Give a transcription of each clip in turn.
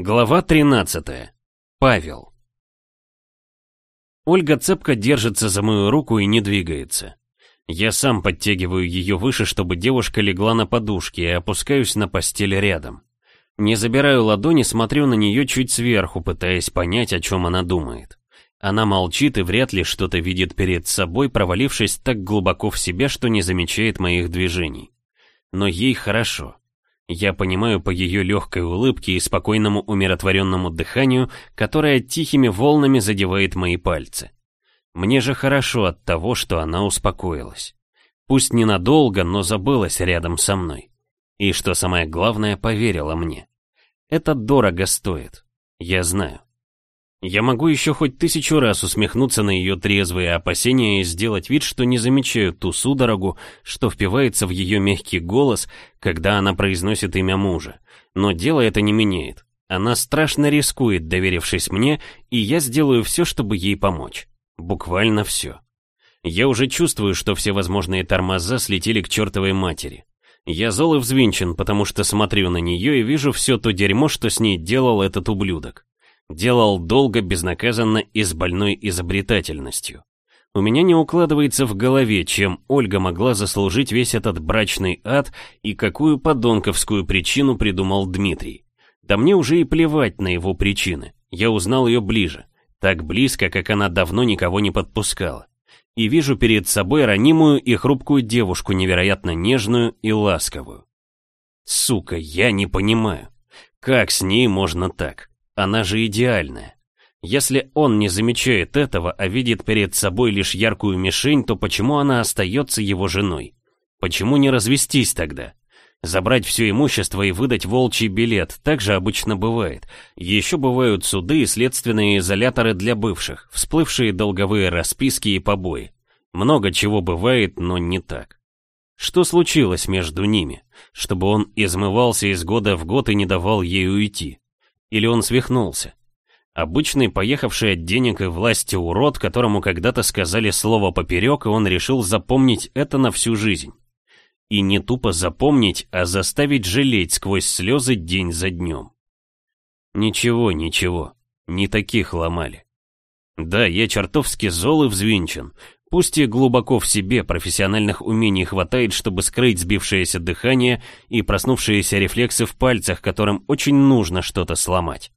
Глава 13. Павел. Ольга цепко держится за мою руку и не двигается. Я сам подтягиваю ее выше, чтобы девушка легла на подушке, и опускаюсь на постель рядом. Не забираю ладони, смотрю на нее чуть сверху, пытаясь понять, о чем она думает. Она молчит и вряд ли что-то видит перед собой, провалившись так глубоко в себя, что не замечает моих движений. Но ей хорошо. Я понимаю по ее легкой улыбке и спокойному умиротворенному дыханию, которое тихими волнами задевает мои пальцы. Мне же хорошо от того, что она успокоилась. Пусть ненадолго, но забылась рядом со мной. И что самое главное, поверила мне. Это дорого стоит. Я знаю. Я могу еще хоть тысячу раз усмехнуться на ее трезвые опасения и сделать вид, что не замечаю ту судорогу, что впивается в ее мягкий голос, когда она произносит имя мужа. Но дело это не меняет. Она страшно рискует, доверившись мне, и я сделаю все, чтобы ей помочь. Буквально все. Я уже чувствую, что все возможные тормоза слетели к чертовой матери. Я зол и взвинчен, потому что смотрю на нее и вижу все то дерьмо, что с ней делал этот ублюдок. Делал долго, безнаказанно и с больной изобретательностью. У меня не укладывается в голове, чем Ольга могла заслужить весь этот брачный ад и какую подонковскую причину придумал Дмитрий. Да мне уже и плевать на его причины. Я узнал ее ближе. Так близко, как она давно никого не подпускала. И вижу перед собой ранимую и хрупкую девушку, невероятно нежную и ласковую. Сука, я не понимаю. Как с ней можно так? Она же идеальная. Если он не замечает этого, а видит перед собой лишь яркую мишень, то почему она остается его женой? Почему не развестись тогда? Забрать все имущество и выдать волчий билет, так же обычно бывает. Еще бывают суды и следственные изоляторы для бывших, всплывшие долговые расписки и побои. Много чего бывает, но не так. Что случилось между ними, чтобы он измывался из года в год и не давал ей уйти? Или он свихнулся? Обычный поехавший от денег и власти урод, которому когда-то сказали слово поперек, и он решил запомнить это на всю жизнь. И не тупо запомнить, а заставить жалеть сквозь слезы день за днем. Ничего, ничего, не таких ломали. Да, я чертовски зол и взвинчен, Пусть и глубоко в себе профессиональных умений хватает, чтобы скрыть сбившееся дыхание и проснувшиеся рефлексы в пальцах, которым очень нужно что-то сломать.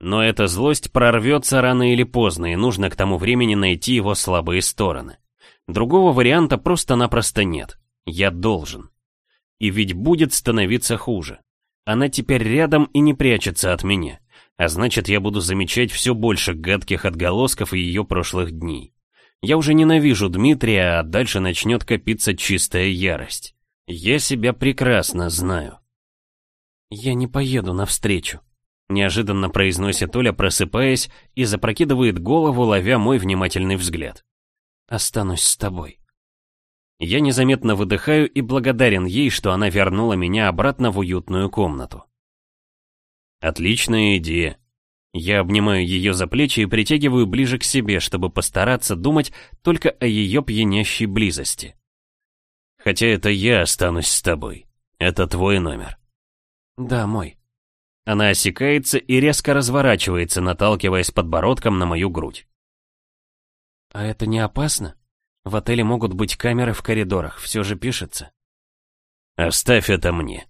Но эта злость прорвется рано или поздно, и нужно к тому времени найти его слабые стороны. Другого варианта просто-напросто нет. Я должен. И ведь будет становиться хуже. Она теперь рядом и не прячется от меня. А значит, я буду замечать все больше гадких отголосков ее прошлых дней. Я уже ненавижу Дмитрия, а дальше начнет копиться чистая ярость. Я себя прекрасно знаю. «Я не поеду навстречу», — неожиданно произносит Оля, просыпаясь, и запрокидывает голову, ловя мой внимательный взгляд. «Останусь с тобой». Я незаметно выдыхаю и благодарен ей, что она вернула меня обратно в уютную комнату. Отличная идея. Я обнимаю ее за плечи и притягиваю ближе к себе, чтобы постараться думать только о ее пьянящей близости. Хотя это я останусь с тобой. Это твой номер. Да, мой. Она осекается и резко разворачивается, наталкиваясь подбородком на мою грудь. А это не опасно? В отеле могут быть камеры в коридорах, все же пишется. Оставь это мне.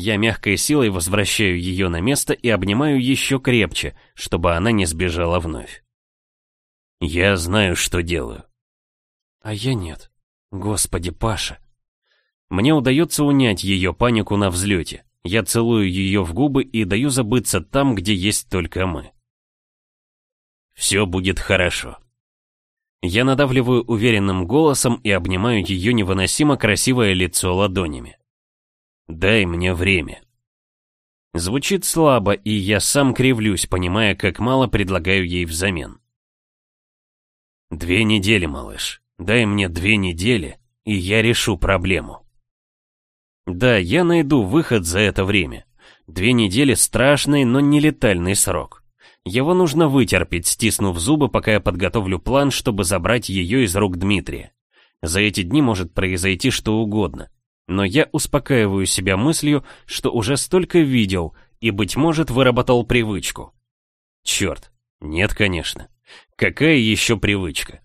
Я мягкой силой возвращаю ее на место и обнимаю еще крепче, чтобы она не сбежала вновь. Я знаю, что делаю. А я нет. Господи, Паша. Мне удается унять ее панику на взлете. Я целую ее в губы и даю забыться там, где есть только мы. Все будет хорошо. Я надавливаю уверенным голосом и обнимаю ее невыносимо красивое лицо ладонями. Дай мне время. Звучит слабо, и я сам кривлюсь, понимая, как мало предлагаю ей взамен. Две недели, малыш. Дай мне две недели, и я решу проблему. Да, я найду выход за это время. Две недели страшный, но не летальный срок. Его нужно вытерпеть, стиснув зубы, пока я подготовлю план, чтобы забрать ее из рук Дмитрия. За эти дни может произойти что угодно. Но я успокаиваю себя мыслью, что уже столько видел, и, быть может, выработал привычку. Черт, нет, конечно. Какая еще привычка?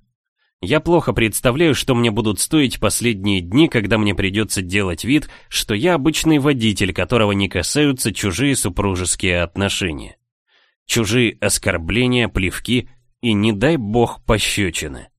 Я плохо представляю, что мне будут стоить последние дни, когда мне придется делать вид, что я обычный водитель, которого не касаются чужие супружеские отношения. Чужие оскорбления, плевки и, не дай бог, пощечины.